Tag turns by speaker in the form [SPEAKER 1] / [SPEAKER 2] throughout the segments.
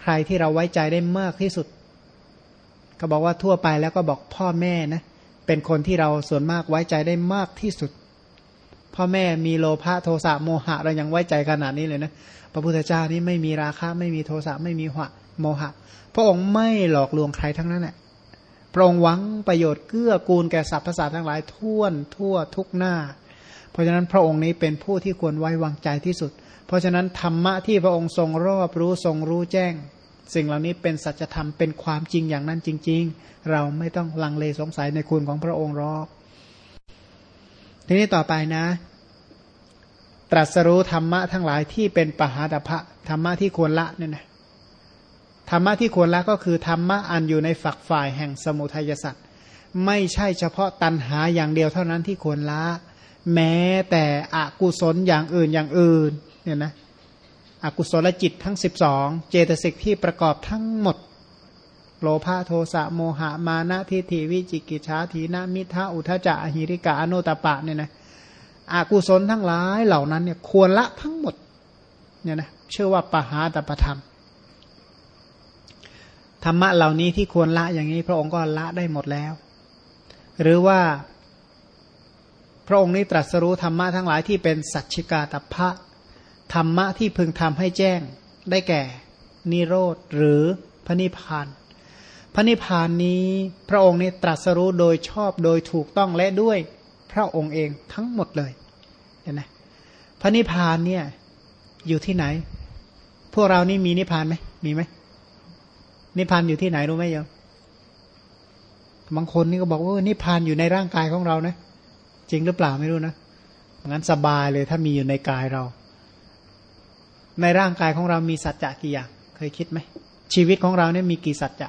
[SPEAKER 1] ใครที่เราไว้ใจได้มากที่สุด ก็บอกว่าทั่วไปแล้วก็บอกพ่อแม่นะเป็นคนที่เราส่วนมากไว้ใจได้มากที่สุด พ่อแม่มีโลภะโทสะโมหะเรายังไว้ใจขนาดนี้เลยนะพระพุทธเจ้านี่ไม่มีราคะไม่มีโทสะไม่มีหะโมหะ พระองค์ไม่หลอกลวงใครทั้งนั้นแหละพระองค์หวังประโยชน์เกื้อกูลแก่สรรพสัตว์ทั้งหลายท่วนทั่วทุกหน้า เพราะฉะนั้นพระองค์นี้เป็นผู้ที่ควรไว้วางใจที่สุด เพราะฉะนั้นธรรมะที่พระองค์ทรงรอบรู้ทรงรู้แจ้ง สิ่งเหล่านี้เป็นสัจธรรมเป็นความจริงอย่างนั้นจริง ๆ เราไม่ต้องลังเลสงสัยในคุณของพระองค์หรอกทีนี้ต่อไปนะ ตรัสรู้ธรรมะทั้งหลายที่เป็นปหาตภะธรรมะที่ควรละเนี่ยนะธรรมะที่ควรละก็คือธรรมะอันอยู่ในฝักฝ่ายแห่งสมุทัยสัตว์ไม่ใช่เฉพาะตันหาอย่างเดียวเท่านั้นที่ควรละ แม้แต่อกุศลอย่างอื่นอย่างอื่น เนี่ยนะอกุศลจิตทั้ง 12 เจตสิกที่ประกอบทั้งหมด โลภะโทสะโมหะมานะทิฏฐิวิจิกิจฉาทีนามิทะอุทะจะอหิริกะอนุตปะเนี่ยนะอกุศลทั้งหลายเหล่านั้นเนี่ยควรละทั้งหมดเนี่ยนะเชื่อว่าปหาตปธรรมธรรมะเหล่านี้ที่ควรละอย่างนี้ พระองค์ก็ละได้หมดแล้ว หรือว่า พระองค์นี้ตรัสรู้ธรรมะทั้งหลายที่เป็นสัจฉิกาตพะ ธรรมะที่พึงทำให้แจ้งได้แก่ นิโรธหรือพระนิพพาน พระนิพพานนี้พระองค์นี้ตรัสรู้โดยชอบโดยถูกต้องและด้วยพระองค์เองทั้งหมดเลยเห็นไหมพระนิพพานเนี่ยอยู่ที่ไหน พวกเรานี่มีนิพพานไหมมีไหมนิพพานอยู่ที่ไหนรู้ไหมโยมบางคนนี่ก็บอกว่านิพพานอยู่ในร่างกายของเรานะ จริงหรือเปล่าไม่รู้นะงั้นสบายเลยถ้ามีอยู่ในกายเรา ในร่างกายของเรามีสัจจะกี่อย่างเคยคิดไหม ชีวิตของเราเนี่ยมีกี่สัจจะ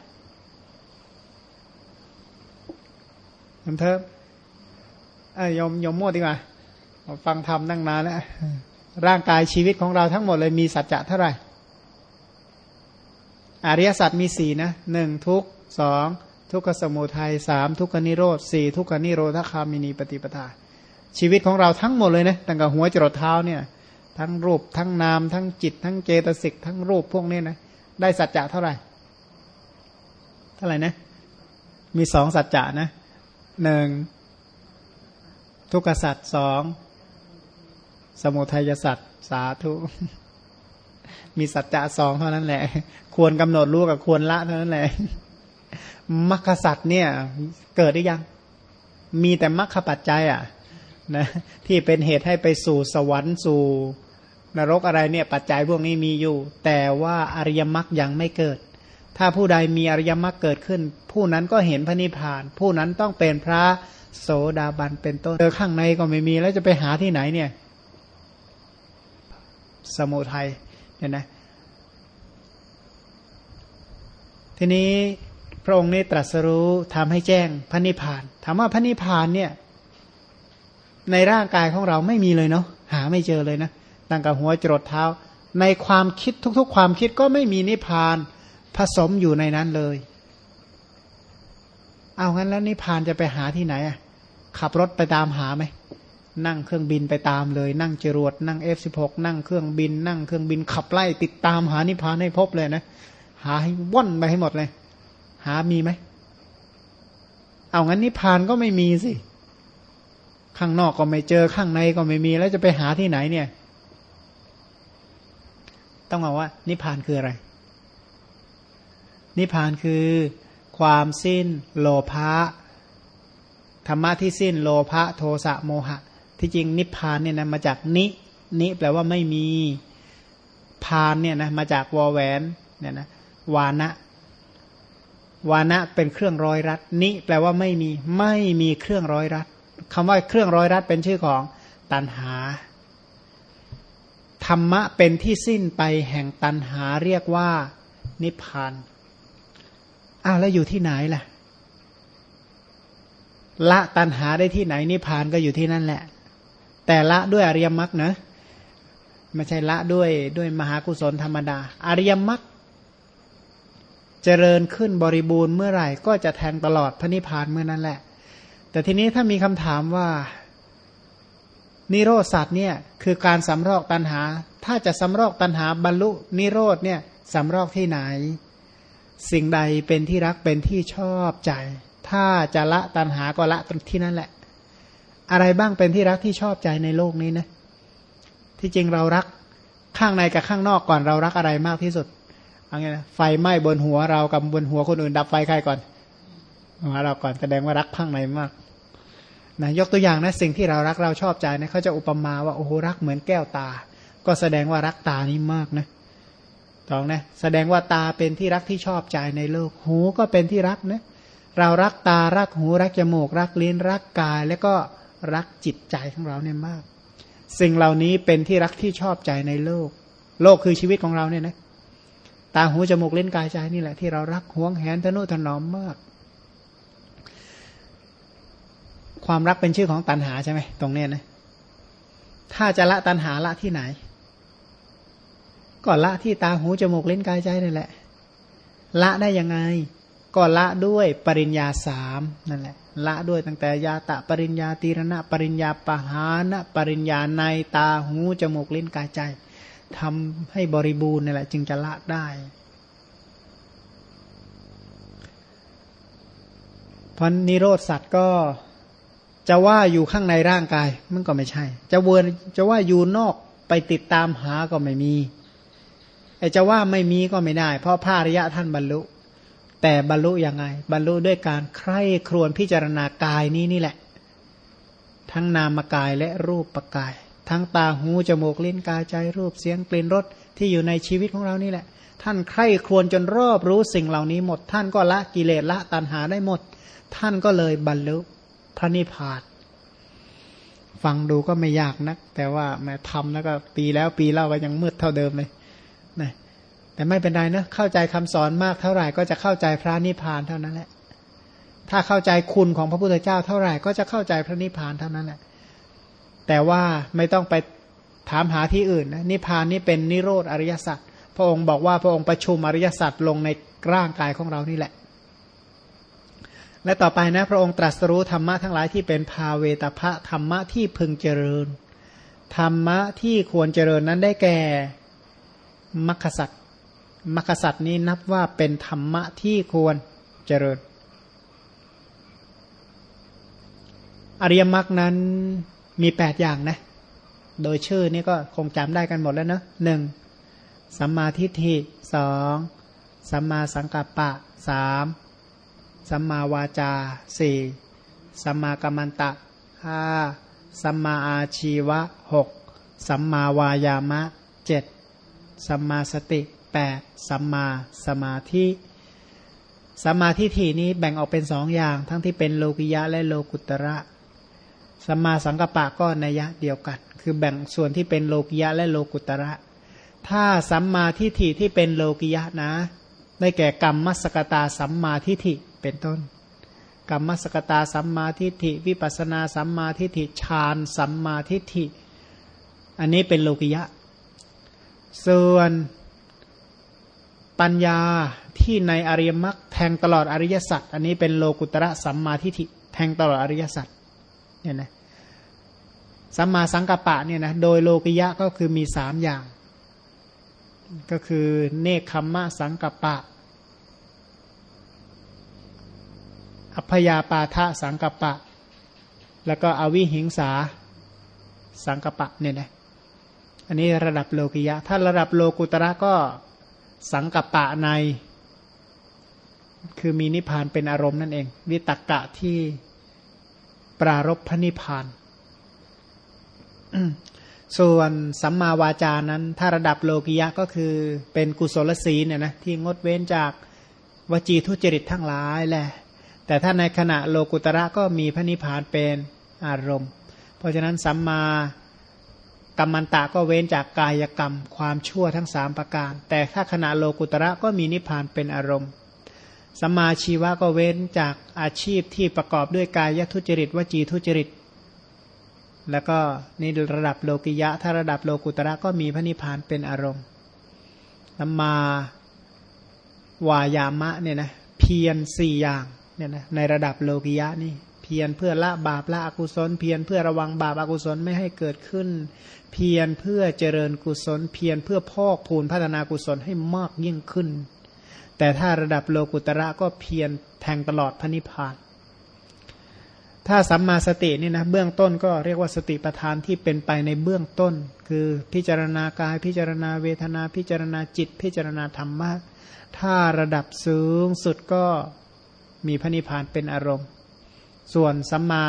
[SPEAKER 1] ยมเทิมไอ้ยมยมโมดดีกว่าฟังธรรมนั่งนานแล้วร่างกายชีวิตของเราทั้งหมดเลยมีสัจจะเท่าไหร่ อริยสัจมีสี่นะหนึ่งทุกสองทุกขสมุทัยสามทุกขนิโรธสี่ทุกขนิโรธคามินีปฏิปทา ชีวิตของเราทั้งหมดเลยนะตั้งแต่หัวจรดเท้าเนี่ย ทั้งรูปทั้งนาม ทั้งจิต ทั้งเจตสิก ทั้งรูปพวกนี้นะ ได้สัจจะเท่าไหร่ เท่าไหร่นะ มีสองสัจจะนะหนึ่งทุกขสัจสองสมุทัยสัจสาธุ มีสัจจะสองเท่านั้นแหละ ควรกำหนดรู้กับควรละเท่านั้นแหละมรรคสัตว์เนี่ย เกิดได้ยัง มีแต่มรรคปัจจัยอะ นะที่เป็นเหตุให้ไปสู่สวรรค์สู่นรกอะไรเนี่ยปัจจัยพวกนี้มีอยู่ แต่ว่าอริยมรรคยังไม่เกิด ถ้าผู้ใดมีอริยมรรคเกิดขึ้น ผู้นั้นก็เห็นพระนิพพาน ผู้นั้นต้องเป็นพระโสดาบันเป็นต้นเจอข้างในก็ไม่มีแล้วจะไปหาที่ไหนเนี่ย สมุทัยเนี่ยนะทีนี้พระองค์นี้ตรัสรู้ทำให้แจ้งพระนิพพานถามว่าพระนิพพานเนี่ย ในร่างกายของเราไม่มีเลยเนาะหาไม่เจอเลยนะตั้งแต่หัวจรดเท้า ในความคิดทุกๆ ความคิดก็ไม่มีนิพพานผสมอยู่ในนั้นเลย เอางั้นแล้วนิพพานจะไปหาที่ไหนอะขับรถไปตามหาไหมนั่งเครื่องบินไปตามเลย นั่งจรวดนั่ง F16 นั่งเครื่องบิน นั่งเครื่องบินขับไล่ติดตามหานิพพานให้พบเลยนะ หาให้ว่อนไปให้หมดเลย หามีไหม เอางั้นนิพพานก็ไม่มีสิ ข้างนอกก็ไม่เจอข้างในก็ไม่มี แล้วจะไปหาที่ไหนเนี่ย ต้องบอกว่า นิพพานคืออะไร นิพพานคือความสิ้นโลภะธรรมะที่สิ้นโลภะโทสะโมหะ ที่จริงนิพพานเนี่ยนะมาจากนิ นิแปลว่าไม่มีพานเนี่ยนะมาจากวอแหวนเนี่ยนะวานะวานะเป็นเครื่องร้อยรัดนิแปลว่าไม่มี ไม่มีเครื่องร้อยรัด คำว่าเครื่องร้อยรัดเป็นชื่อของตันหา ธรรมะเป็นที่สิ้นไปแห่งตันหาเรียกว่านิพพานอ้าวแล้วอยู่ที่ไหนล่ะ ละตันหาได้ที่ไหนนิพพานก็อยู่ที่นั่นแหละ แต่ละด้วยอริยมรรคนะไม่ใช่ละด้วยด้วยมหากุศลธรรมดา อริยมรรคเจริญขึ้นบริบูรณ์เมื่อไหร่ ก็จะแทงตลอดพระนิพพานเมื่อนั้นแหละ แต่ทีนี้ถ้ามีคำถามว่า นิโรธสัตว์เนี่ยคือการสำรอกตัณหา ถ้าจะสำรอกตัณหาบรรลุนิโรธเนี่ยสำรอกที่ไหน สิ่งใดเป็นที่รักเป็นที่ชอบใจ ถ้าจะละตัณหาก็ละตรงที่นั่นแหละ อะไรบ้างเป็นที่รักที่ชอบใจในโลกนี้นะ ที่จริงเรารักข้างในกับข้างนอกก่อนเรารักอะไรมากที่สุดเอาไงนะไฟไหม้บนหัวเรากับบนหัวคนอื่นดับไฟใครก่อน หัวเราก่อนแสดงว่ารักข้างในมากนะยกตัวอย่างนะสิ่งที่เรารักเราชอบใจนะเขาจะอุปมาว่าโอ้โหรักเหมือนแก้วตา ก็แสดงว่ารักตานี้มากนะตองนะแสดงว่าตาเป็นที่รักที่ชอบใจในโลก หูก็เป็นที่รักนะเรารักตารักหูรักจมูก รักลิ้นรักกาย แล้วก็รักจิตใจของเราเนี่ยมาก สิ่งเหล่านี้เป็นที่รักที่ชอบใจในโลก โลกคือชีวิตของเราเนี่ยนะตาหูจมูกลิ้นกายใจนี่แหละที่เรารักหวงแหนทนุถนอมมาก ความรักเป็นชื่อของตันหาใช่ไหมตรงเนี้ยนะ ถ้าจะละตันหาละที่ไหน ก็ละที่ตาหูจมูกลิ้นกายใจนี่แหละ ละได้ยังไง ก็ละด้วยปริญญาสามนั่นแหละ ละด้วยตั้งแต่ยาตะปริญญาตีรณะ ปริญญาปหานะปริญญาในตาหูจมูกลิ้นกายใจทำให้บริบูรณ์นี่แหละ จึงจะละได้ เพราะนิโรธสัตว์ก็ จะว่าอยู่ข้างในร่างกายมันก็ไม่ใช่ จะเวินจะว่าอยู่นอกไปติดตามหาก็ไม่มีไอจะว่าไม่มีก็ไม่ได้ เพราะพระอริยะท่านบรรลุ แต่บรรลุยังไง บรรลุด้วยการใคร่ครวญพิจารณากายนี้นี่แหละ ทั้งนามกายและรูปปกาย ทั้งตาหูจมูกลิ้นกายใจรูปเสียงกลิ่นรสที่อยู่ในชีวิตของเรานี่แหละ ท่านใคร่ครวญจนรอบรู้สิ่งเหล่านี้หมด ท่านก็ละกิเลสละตัณหาได้หมด ท่านก็เลยบรรลุ พระนิพพานฟังดูก็ไม่ยากนัก แต่ว่าแม้ทำแล้วก็ปีแล้วปีเล่าก็ยังมืดเท่าเดิมเลยนะแต่ไม่เป็นไรนะเข้าใจคำสอนมากเท่าไหร่ก็จะเข้าใจพระนิพพานเท่านั้นแหละ ถ้าเข้าใจคุณของพระพุทธเจ้าเท่าไหร่ก็จะเข้าใจพระนิพพานเท่านั้นแหละ แต่ว่าไม่ต้องไปถามหาที่อื่นนะนิพพานนี่เป็นนิโรธอริยสัจพระองค์บอกว่าพระองค์ประชุมอริยสัจลงในร่างกายของเรานี่แหละ และต่อไปนะพระองค์ตรัสรู้ธรรมะทั้งหลายที่เป็นภาเวตพะธรรมะที่พึงเจริญ ธรรมะที่ควรเจริญนั้นได้แก่มัคคสัตมัคคสัตนี้นับว่าเป็นธรรมะที่ควรเจริญ อริยมรรคนั้นมีแปดอย่างนะ โดยชื่อนี้ก็คงจำได้กันหมดแล้วเนะหนึ่งสัมมาทิฏฐิสองสัมมาสังกัปปะสาม สัมมาวาจาสี่สัมมากัมมันตะห้าสัมมาอาชีวะหกสัมมาวายามะเจ็ดสัมมาสติแปดสัมมาสมาธิสัมมาทิฏฐินี้แบ่งออกเป็นสองอย่าง ทั้งที่เป็นโลกิยะและโลกุตระสัมมาสังกปะก็นัยะเดียวกัน คือแบ่งส่วนที่เป็นโลกิยะและโลกุตระ ถ้าสัมมาทิฏฐิที่เป็นโลกิยะนะ ได้แก่กรรมมัสกตาสัมมาทิฏฐิ เป็นต้น กรรมสกตาสัมมาทิฏฐิ วิปัสนาสัมมาทิฏฐิฌานสัมมาทิฏฐิ อันนี้เป็นโลกิยะ ส่วนปัญญาที่ในอริยมรรคแทงตลอดอริยสัจอันนี้เป็นโลกุตระสัมมาทิฏฐิแทงตลอดอริยสัจเนี่ยนะสัมมาสังกัปปะเนี่ยนะโดยโลกิยะก็คือมีสามอย่าง ก็คือเนคขมมะสังกัปปะ อัพยาปาทะสังกปะ แล้วก็อวิหิงสาสังกปะเนี่ยนะอันนี้ระดับโลกิยะ ถ้าระดับโลกุตระก็สังกปะใน คือมีนิพพานเป็นอารมณ์นั่นเอง วิตกกะที่ปรารบพระนิพพาน ส่วนสัมมาวาจานั้น ถ้าระดับโลกิยะก็คือเป็นกุศลศีลเนี่ยนะที่งดเว้นจากวจีทุจริตทั้งหลายแหละ แต่ถ้าในขณะโลกุตระก็มีพระนิพพานเป็นอารมณ์ เพราะฉะนั้นสัมมากัมมันตะก็เว้นจากกายกรรม ความชั่วทั้งสามประการ แต่ถ้าขณะโลกุตระก็มีนิพพานเป็นอารมณ์สัมมาชีวะก็เว้นจากอาชีพที่ประกอบด้วยกายทุจริตวจีทุจริต แล้วก็นี่ระดับโลกิยะ ถ้าระดับโลกุตระก็มีพระนิพพานเป็นอารมณ์สัมมาวายามะเนี่ยนะเพียรสี่อย่าง เนี่ยนะในระดับโลกิยะนี่เพียรเพื่อละบาปละอกุศล เพียรเพื่อระวังบาปอากุศลไม่ให้เกิดขึ้น เพียรเพื่อเจริญกุศล เพียรเพื่อพอกพูนพัฒนากุศลให้มากยิ่งขึ้น แต่ถ้าระดับโลกุตระก็เพียรแทงตลอดพระนิพพานถ้าสัมมาสตินี่นะเบื้องต้นก็เรียกว่าสติปัฏฐานที่เป็นไปในเบื้องต้น คือพิจารณากายพิจารณาเวทนาพิจารณาจิต พิจารณาธรรมะถ้าระดับสูงสุดก็ มีพระนิพพานเป็นอารมณ์ ส่วนสัมมา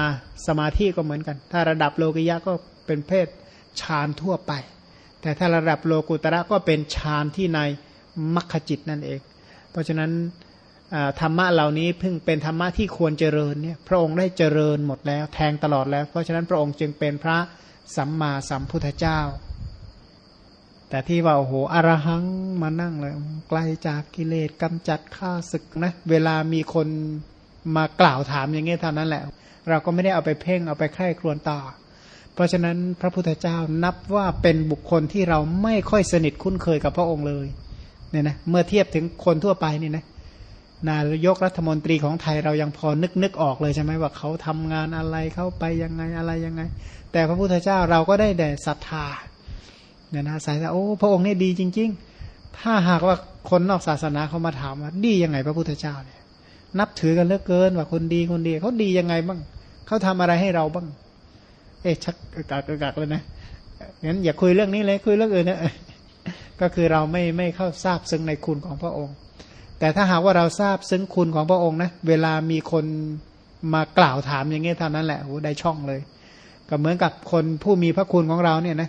[SPEAKER 1] สมาธิก็เหมือนกัน ถ้าระดับโลกิยะก็เป็นเพศฌานทั่วไป แต่ถ้าระดับโลกุตระก็เป็นฌานที่ในมัคคจิตนั่นเอง เพราะฉะนั้นธรรมะเหล่านี้เพิ่งเป็นธรรมะที่ควรเจริญเนี่ยพระองค์ได้เจริญหมดแล้วแทงตลอดแล้ว เพราะฉะนั้นพระองค์จึงเป็นพระสัมมาสัมพุทธเจ้า แต่ที่ว่าโอ้โหอรหังมานั่งเลยไกลจากกิเลสกำจัดข้าศึกนะเวลามีคนมากล่าวถามอย่างเงี้ยเท่านั้นแหละ เราก็ไม่ได้เอาไปเพ่งเอาไปใคร่ครวญต่อ เพราะฉะนั้นพระพุทธเจ้านับว่าเป็นบุคคลที่เราไม่ค่อยสนิทคุ้นเคยกับพระองค์เลยเนี่ยนะเมื่อเทียบถึงคนทั่วไปนี่นะนายกรัฐมนตรีของไทยเรายังพอนึกนึกออกเลยใช่ไหมว่าเขาทำงานอะไรเข้าไปยังไงอะไรยังไง แต่พระพุทธเจ้าเราก็ได้แต่ศรัทธา เนี่ยนะสายโอ้พระองค์นี่ดีจริง ๆ ถ้าหากว่าคนนอกศาสนาเขามาถามว่าดียังไงพระพุทธเจ้าเนี่ย นับถือกันเหลือเกินว่าคนดีคนดีเขาดียังไงบ้างเขาทำอะไรให้เราบ้าง เอ๊ะชักกากกากเลยนะงั้นอย่าคุยเรื่องนี้เลยคุยเรื่องอื่นนะก็คือเราไม่ไม่เข้าทราบซึ้งในคุณของพระองค์ แต่ถ้าหากว่าเราทราบซึ้งคุณของพระองค์นะเวลามีคนมากล่าวถามอย่างเงี้ยเท่านั้นแหละโอ้ได้ช่องเลย ก็เหมือนกับคนผู้มีพระคุณของเราเนี่ยนะ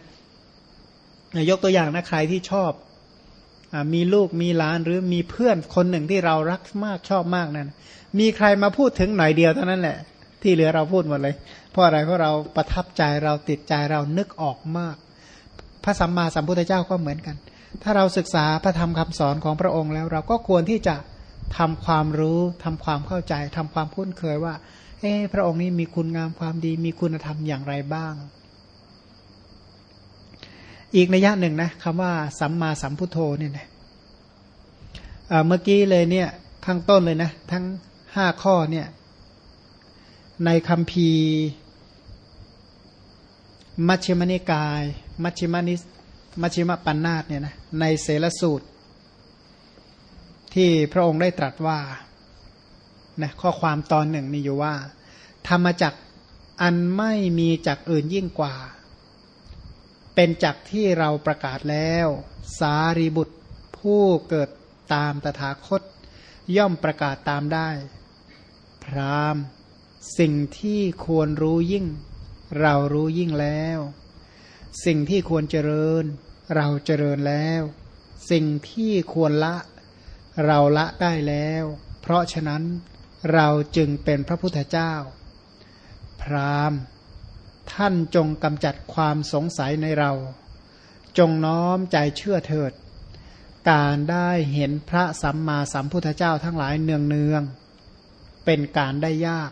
[SPEAKER 1] ยกตัวอย่างนะใครที่ชอบอมีลูกมีหลานหรือมีเพื่อนคนหนึ่งที่เรารักมากชอบมากนั่นมีใครมาพูดถึงหน่อยเดียวเท่านั้นแหละ ที่เหลือเราพูดหมดเลย เพราะอะไรเพราะเราประทับใจเราติดใจเรานึกออกมาก พระสัมมาสัมพุทธเจ้าก็เหมือนกัน ถ้าเราศึกษาพระธรรมคำสอนของพระองค์แล้ว เราก็ควรที่จะทำความรู้ทำความเข้าใจทำความคุ้นเคยว่า เออพระองค์นี้มีคุณงามความดีมีคุณธรรมอย่างไรบ้าง อีกนัยยะหนึ่งนะคำว่าสัมมาสัมพุทโธเนี่ยนะเมื่อกี้เลยเนี่ยข้างต้นเลยนะ ทั้งห้าข้อเนี่ยในคำพีมัชฌิมนิกาย มัชฌิมานิสมัชฌิมปัญนาตเนี่ยนะในเสลสูตร ที่พระองค์ได้ตรัสว่านะข้อความตอนหนึ่งมีอยู่ว่า ธรรมจักอันไม่มีจักอื่นยิ่งกว่า เป็นจักที่เราประกาศแล้ว สารีบุตรผู้เกิดตามตถาคต ย่อมประกาศตามได้ พรามสิ่งที่ควรรู้ยิ่ง เรารู้ยิ่งแล้ว สิ่งที่ควรเจริญ เราเจริญแล้ว สิ่งที่ควรละ เราละได้แล้ว เพราะฉะนั้นเราจึงเป็นพระพุทธเจ้า พราม ท่านจงกำจัดความสงสัยในเรา จงน้อมใจเชื่อเถิด การได้เห็นพระสัมมาสัมพุทธเจ้าทั้งหลายเนืองเนืองเป็นการได้ยาก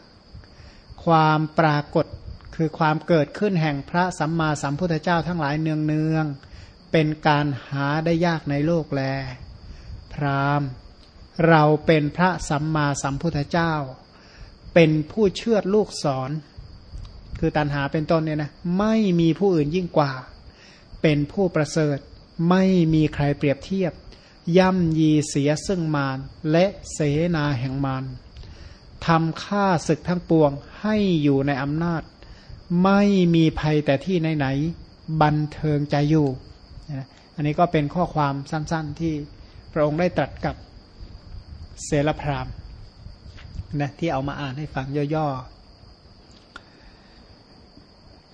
[SPEAKER 1] ความปรากฏคือความเกิดขึ้นแห่งพระสัมมาสัมพุทธเจ้าทั้งหลายเนืองเนืองเป็นการหาได้ยากในโลกแล พรามเราเป็นพระสัมมาสัมพุทธเจ้า เป็นผู้เชื่อลูกสอน คือตันหาเป็นต้นเนี่ยนะไม่มีผู้อื่นยิ่งกว่า เป็นผู้ประเสริฐ ไม่มีใครเปรียบเทียบ ย่ำยีเสียซึ่งมารและเสนาแห่งมารทำฆ่าศึกทั้งปวงให้อยู่ในอำนาจ ไม่มีภัยแต่ที่ไหนๆบันเทิงใจอยู่ อันนี้ก็เป็นข้อความสั้นๆที่พระองค์ได้ตรัสกับเสลพรามนะที่เอามาอ่านให้ฟังย่อๆ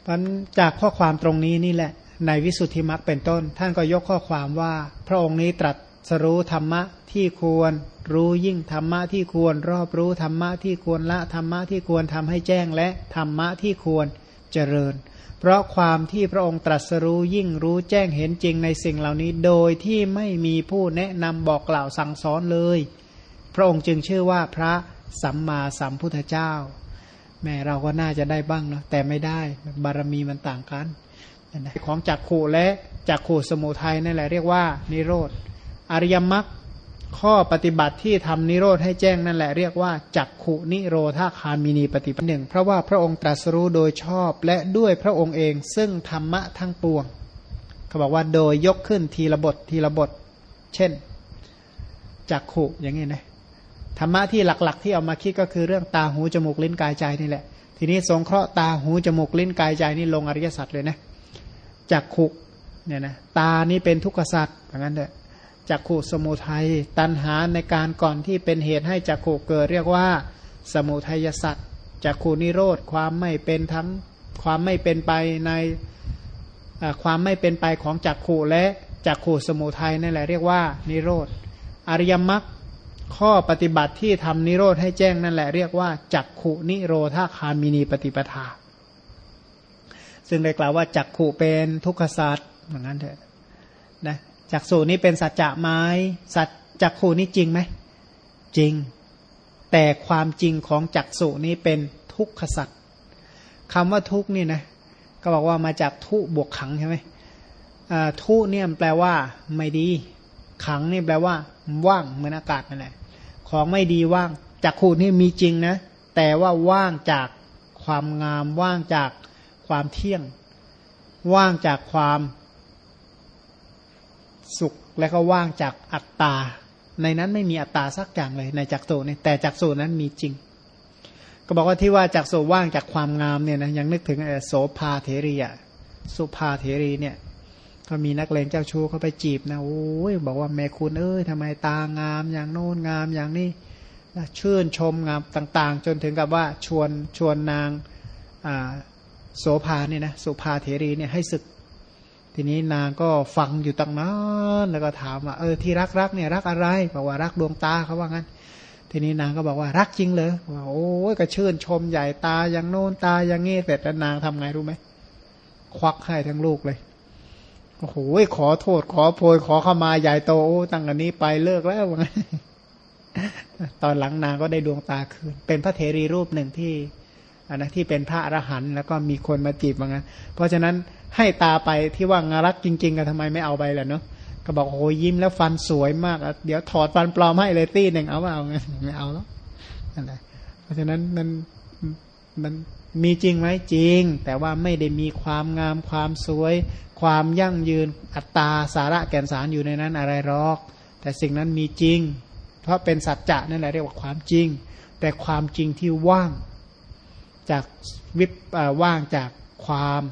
[SPEAKER 1] พันจากข้อความตรงนี้นี่แหละ ในวิสุทธิมรรคเป็นต้น ท่านก็ยกข้อความว่า พระองค์นี้ตรัสสรู้ธรรมะที่ควร รู้ยิ่งธรรมะที่ควร รอบรู้ธรรมะที่ควรละธรรมะที่ควรทำให้แจ้งและธรรมะที่ควรเจริญ เพราะความที่พระองค์ตรัสรู้ยิ่งรู้แจ้งเห็นจริงในสิ่งเหล่านี้ โดยที่ไม่มีผู้แนะนำบอกกล่าวสั่งสอนเลย พระองค์จึงชื่อว่าพระสัมมาสัมพุทธเจ้า แม่เราก็น่าจะได้บ้างเนาะแต่ไม่ได้บารมีมันต่างกันของจักขู่และจักขู่สมุทัยนั่นแหละเรียกว่า นิโรธอริยมรรคข้อปฏิบัติที่ทำนิโรธให้แจ้งนั่นแหละเรียกว่าจักขุนิโรธาคามินีปฏิปหนึ่งเพราะว่าพระองค์ตรัสรู้โดยชอบและด้วยพระองค์เองซึ่งธรรมะทั้งปวงเขาบอกว่าโดยยกขึ้นทีละบททีละบท เช่นจักขุอย่างนี้นะ ธรรมะที่หลักๆ ที่เอามาคิดก็คือเรื่องตาหูจมูกลิ้นกายใจนี่แหละ ทีนี้สงเคราะห์ตาหูจมูกลิ้นกายใจนี่ลงอริยสัจเลยนะจักขุเนี่ยนะตานี่เป็นทุกขสัจอย่างนั้นเถอะจักขุสมุทัยตัณหาในการก่อนที่เป็นเหตุให้จักขุเกิดเรียกว่า สมุทัยสัตว์จักขุนิโรธความไม่เป็นทั้งความไม่เป็นไปในความไม่เป็นไปของจักขุและจักขุสมุทัยนั่นแหละเรียกว่านิโรธ อริยมรรค ข้อปฏิบัติที่ทำนิโรธให้แจ้งนั่นแหละเรียกว่าจักขุนิโรธาคามินีปฏิปทา ซึ่งได้กล่าวว่าจักขุเป็นทุกขศาสตร์เหมือนกันเถอะนะจักสูนี้เป็นสัจจะไหมสัจจักขูนี้จริงไหมจริง แต่ความจริงของจักสูนี้เป็นทุกขสัจคำว่าทุกนี่นะก็บอกว่ามาจากทุบวกขังใช่ไหมทุเนี่ยแปลว่าไม่ดี ขังนี่แปลว่า ว่างเหมือนอากาศนั่นแหละของไม่ดีว่างจักขูนี่มีจริงนะ แต่ว่าว่างจากความงาม ว่างจากความเที่ยง ว่างจากความสุขและก็ว่างจากอัตตา ในนั้นไม่มีอัตตาสักอย่างเลยในจักสูนี่แต่จักสูนั้นมีจริง ก็บอกว่าที่ว่าจักสูว่างจากความงามเนี่ยนะยังนึกถึงโสภาเทรีอะสุภาเทรีเนี่ย ก็มีนักเลงเจ้าชู้เขาไปจีบนะโอ้ยบอกว่าแม่คุณเอ้ยทำไมตางามอย่างโน้นงามอย่างนี้ชื่นชมงามต่าง ๆ จนถึงกับว่าชวนชวนนางโสภาเนี่ยนะสุภาเทรีเนี่ยให้ศึก ทีนี้นางก็ฟังอยู่ตั้งนานแล้วก็ถามว่าเออที่รักรักเนี่ยรักอะไรบอกว่ารักดวงตาเขาว่างั้น ทีนี้นางก็บอกว่ารักจริงเลยว่าโอ้ยก็ชื่นชมใหญ่ตาอย่างโน้นตาอย่างงี้เสร็จแล้วนางทำไงรู้ไหมควักให้ทั้งลูกเลย โอ้โหขอโทษ ขอโพยขอเข้ามาใหญ่โตตั้งอันนี้ไปเลิกแล้วว่างั้นตอนหลังนางก็ได้ดวงตาคืน เป็นพระเทรีรูปหนึ่งที่อันนะที่เป็นพระอรหันต์แล้วก็มีคนมาจีบว่างั้น เพราะฉะนั้นให้ตาไปที่ว่างารักจริง ๆก็ทำไมไม่เอาไปล่ะเนาะก็บอกโอ้ยยิ้มแล้วฟันสวยมาก เดี๋ยวถอดฟันปลอมให้เลยตี้หนึ่งเอาว่าเอาไงไม่เอาแล้วนั่นแหละเพราะฉะนั้นมันมัน มีจริงไหมจริง แต่ว่าไม่ได้มีความงามความสวย ความยั่งยืนอัตตาสาระแก่นสารอยู่ในนั้นอะไรหรอก แต่สิ่งนั้นมีจริง เพราะเป็นสัจจะนั่นแหละเรียกว่าความจริง แต่ความจริงที่ว่าง จากวิบว่างจากความ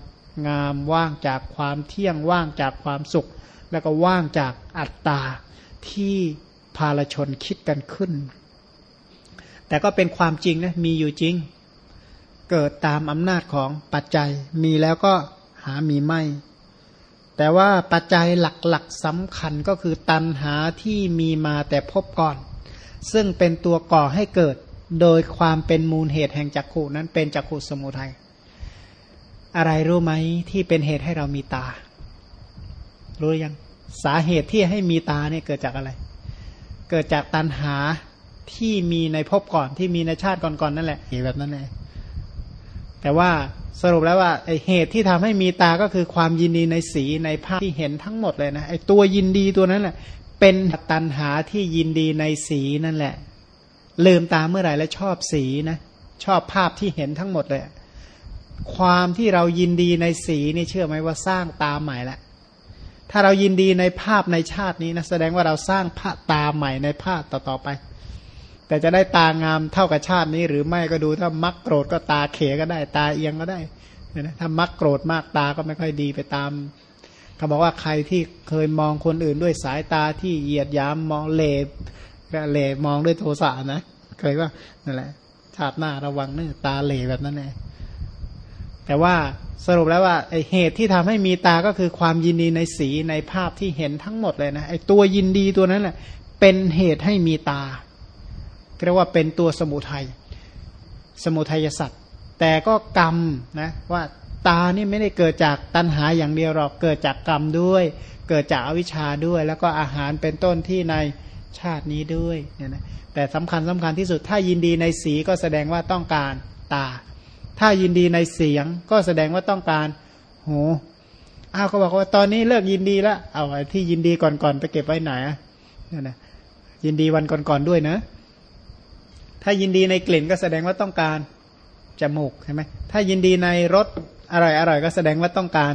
[SPEAKER 1] งามว่างจากความเที่ยงว่างจากความสุข แล้วก็ว่างจากอัตตาที่ภาลชนคิดกันขึ้น แต่ก็เป็นความจริงนะมีอยู่จริง เกิดตามอำนาจของปัจจัย มีแล้วก็หามีไม่ แต่ว่าปัจจัยหลักๆสำคัญก็คือตันหาที่มีมาแต่พบก่อน ซึ่งเป็นตัวก่อให้เกิดโดยความเป็นมูลเหตุแห่งจักขุนั้นเป็นจักขุสมุทัยอะไรรู้ไหมที่เป็นเหตุให้เรามีตา รู้ยังสาเหตุที่ให้มีตาเนี่ยเกิดจากอะไร เกิดจากตัณหาที่มีในภพก่อนที่มีในชาติก่อนๆนั่นแหละเหตุแบบนั้นเอง แต่ว่าสรุปแล้วว่าไอเหตุที่ทำให้มีตาก็คือความยินดีในสีในภาพที่เห็นทั้งหมดเลยนะไอตัวยินดีตัวนั้นแหละเป็นตัณหาที่ยินดีในสีนั่นแหละ ลืมตาเมื่อไหร่แล้วชอบสีนะชอบภาพที่เห็นทั้งหมดเลย ความที่เรายินดีในสีนี่เชื่อไหมว่าสร้างตาใหม่ละถ้าเรายินดีในภาพในชาตินี้นะแสดงว่าเราสร้างพระตาใหม่ในภาพต่อๆไป แต่จะได้ตางามเท่ากับชาตินี้ หรือไม่ก็ดูถ้ามักโกรธก็ตาเขก็ได้ ตาเอียงก็ได้นะถ้ามักโกรธมากตาก็ไม่ค่อยดีไปตามเขาบอกว่าใครที่เคยมองคนอื่นด้วยสายตาที่เหยียดยามมองเลเหลมองด้วยโทสะนะเคยว่านั่นแหละ ชาติหน้าระวังเนื้อตาเหลแบบนั้นแหละแต่ว่าสรุปแล้วว่าไอเหตุที่ทำให้มีตาก็คือความยินดีในสีในภาพที่เห็นทั้งหมดเลยนะไอตัวยินดีตัวนั้นแหละเป็นเหตุให้มีตา เรียกว่าเป็นตัวสมุทัยสมุทัยสัตว์แต่ก็กรรมนะว่าตานี่ไม่ได้เกิดจากตัณหาอย่างเดียวหรอกเกิดจากกรรมด้วย เกิดจากอวิชชาด้วย แล้วก็อาหารเป็นต้นที่ในชาตินี้ด้วยเนี่ยนะแต่สำคัญสำคัญที่สุดถ้ายินดีในสีก็แสดงว่าต้องการตา ถ้ายินดีในเสียงก็แสดงว่าต้องการหูอ้าวเขาบอกว่าตอนนี้เลิกยินดีแล้วเอาไอ้ที่ยินดีก่อนๆไปเก็บไว้ไหนเนั่นนะยินดีวันก่อนๆด้วยนะ ถ้ายินดีในกลิ่นก็แสดงว่าต้องการจมูกใช่ไหมถ้ายินดีในรสอร่อยอร่อยก็แสดงว่าต้องการ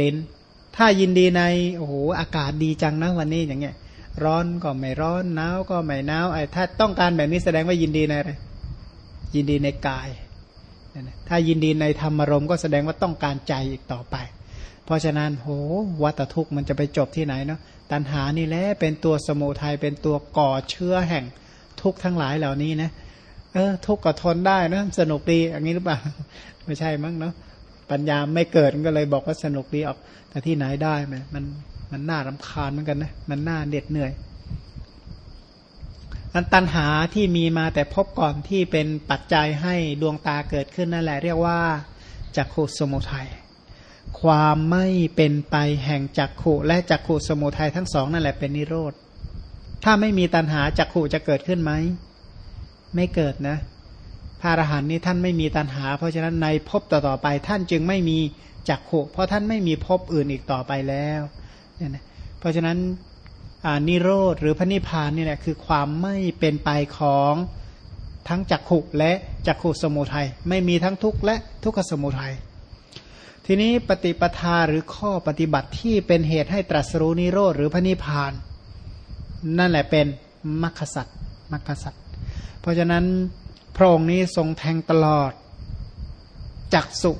[SPEAKER 1] ลิ้น ถ้ายินดีในโอ้โหอากาศดีจังนะวันนี้อย่างเงี้ย ร้อนก็ไม่ร้อนหนาวก็ไม่หนาวไอ้ถ้าต้องการแบบนี้แสดงว่ายินดีในอะไรยินดีในกายถ้ายินดีในธรรมารมก็แสดงว่าต้องการใจอีกต่อไป เพราะฉะนั้นโหวัตทุกข์มันจะไปจบที่ไหนเนาะตัณหานี่แหละเป็นตัวสมุทัยเป็นตัวก่อเชื้อแห่ง ทุกข์ทั้งหลายเหล่านี้นะเออ ทุกข์ก็ทนได้นะสนุกดีอย่างนี้หรือเปล่า ไม่ใช่มั้งเนาะปัญญาไม่เกิดก็เลยบอกว่าสนุกดีออก แต่ที่ไหนได้ไหมมันมันน่ารำคาญเหมือนกันนะมันน่าเหน็ดเหนื่อยอันตันหาที่มีมาแต่พบก่อนที่เป็นปัจจัยให้ดวงตาเกิดขึ้นนั่นแหละ เรียกว่าจักขุสมุทัยความไม่เป็นไปแห่งจักขุและจักขุสมุทัยทั้งสองนั่นแหละเป็นนิโรธ ถ้าไม่มีตันหาจักขุจะเกิดขึ้นไหม ไม่เกิดนะพระอรหันต์นี้ท่านไม่มีตันหา เพราะฉะนั้นในภพต่อๆไป ท่านจึงไม่มีจักขุเพราะท่านไม่มีภพอื่นอีกต่อไปแล้วเนี่ยนะเพราะฉะนั้นนิโรธหรือพระนิพพานนี่แหละคือความไม่เป็นไปของทั้งจักขุและจักขุสมุทัยไม่มีทั้งทุกข์และทุกขสมุทัยทีนี้ปฏิปทาหรือข้อปฏิบัติที่เป็นเหตุให้ตรัสรู้นิโรธหรือพระนิพพาน นั่นแหละเป็นมรรคสัตว์มรรคสัตว์เพราะฉะนั้นพระองค์นี้ทรงแทงตลอดจักสุ